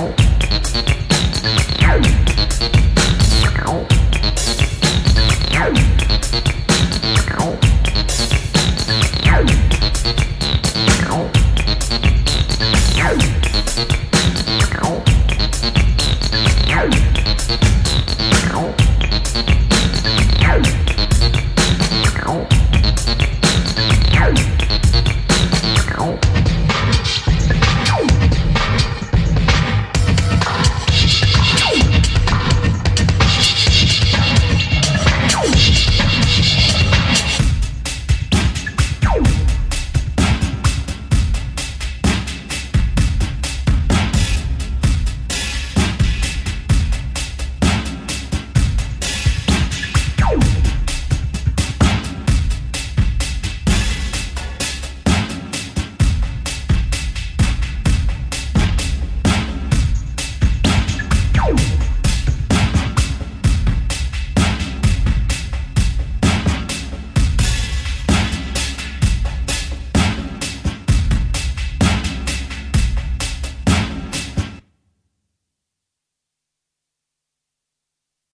Oh.